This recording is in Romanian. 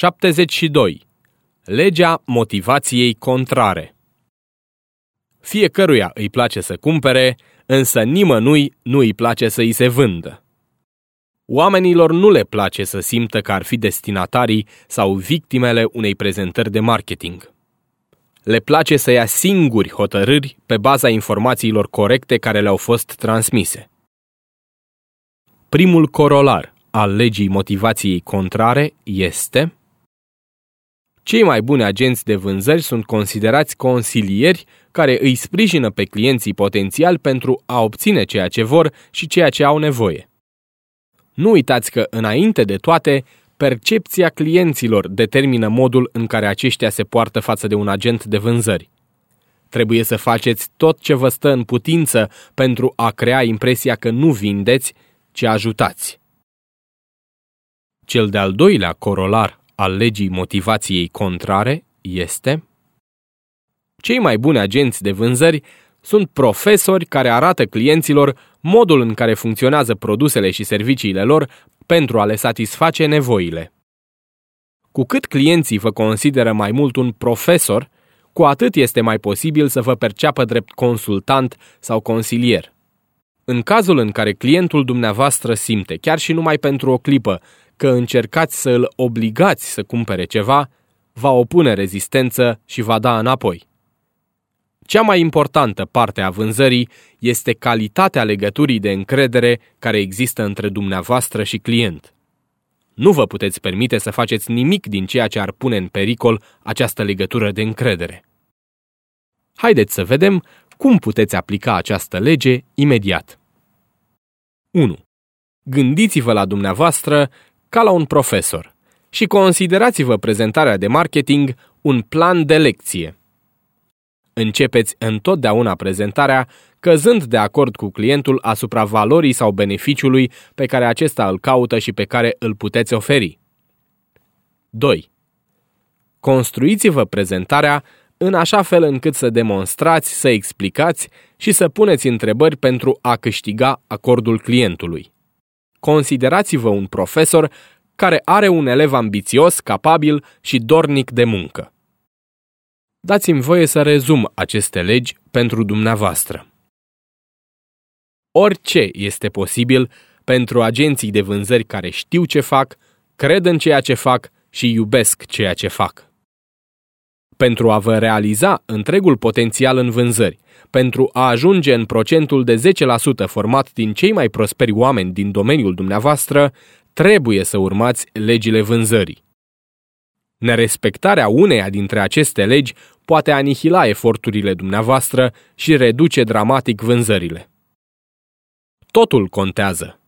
72. Legea motivației contrare Fiecăruia îi place să cumpere, însă nimănui nu îi place să îi se vândă. Oamenilor nu le place să simtă că ar fi destinatarii sau victimele unei prezentări de marketing. Le place să ia singuri hotărâri pe baza informațiilor corecte care le-au fost transmise. Primul corolar al legii motivației contrare este cei mai buni agenți de vânzări sunt considerați consilieri care îi sprijină pe clienții potențiali pentru a obține ceea ce vor și ceea ce au nevoie. Nu uitați că, înainte de toate, percepția clienților determină modul în care aceștia se poartă față de un agent de vânzări. Trebuie să faceți tot ce vă stă în putință pentru a crea impresia că nu vindeți, ci ajutați. Cel de-al doilea corolar al legii motivației contrare este Cei mai buni agenți de vânzări sunt profesori care arată clienților modul în care funcționează produsele și serviciile lor pentru a le satisface nevoile. Cu cât clienții vă consideră mai mult un profesor, cu atât este mai posibil să vă perceapă drept consultant sau consilier. În cazul în care clientul dumneavoastră simte, chiar și numai pentru o clipă, că încercați să îl obligați să cumpere ceva, va opune rezistență și va da înapoi. Cea mai importantă parte a vânzării este calitatea legăturii de încredere care există între dumneavoastră și client. Nu vă puteți permite să faceți nimic din ceea ce ar pune în pericol această legătură de încredere. Haideți să vedem cum puteți aplica această lege imediat. 1. Gândiți-vă la dumneavoastră ca la un profesor și considerați-vă prezentarea de marketing un plan de lecție. Începeți întotdeauna prezentarea căzând de acord cu clientul asupra valorii sau beneficiului pe care acesta îl caută și pe care îl puteți oferi. 2. Construiți-vă prezentarea în așa fel încât să demonstrați, să explicați și să puneți întrebări pentru a câștiga acordul clientului. Considerați-vă un profesor care are un elev ambițios, capabil și dornic de muncă. Dați-mi voie să rezum aceste legi pentru dumneavoastră. Orice este posibil pentru agenții de vânzări care știu ce fac, cred în ceea ce fac și iubesc ceea ce fac. Pentru a vă realiza întregul potențial în vânzări, pentru a ajunge în procentul de 10% format din cei mai prosperi oameni din domeniul dumneavoastră, trebuie să urmați legile vânzării. Nerespectarea uneia dintre aceste legi poate anihila eforturile dumneavoastră și reduce dramatic vânzările. Totul contează.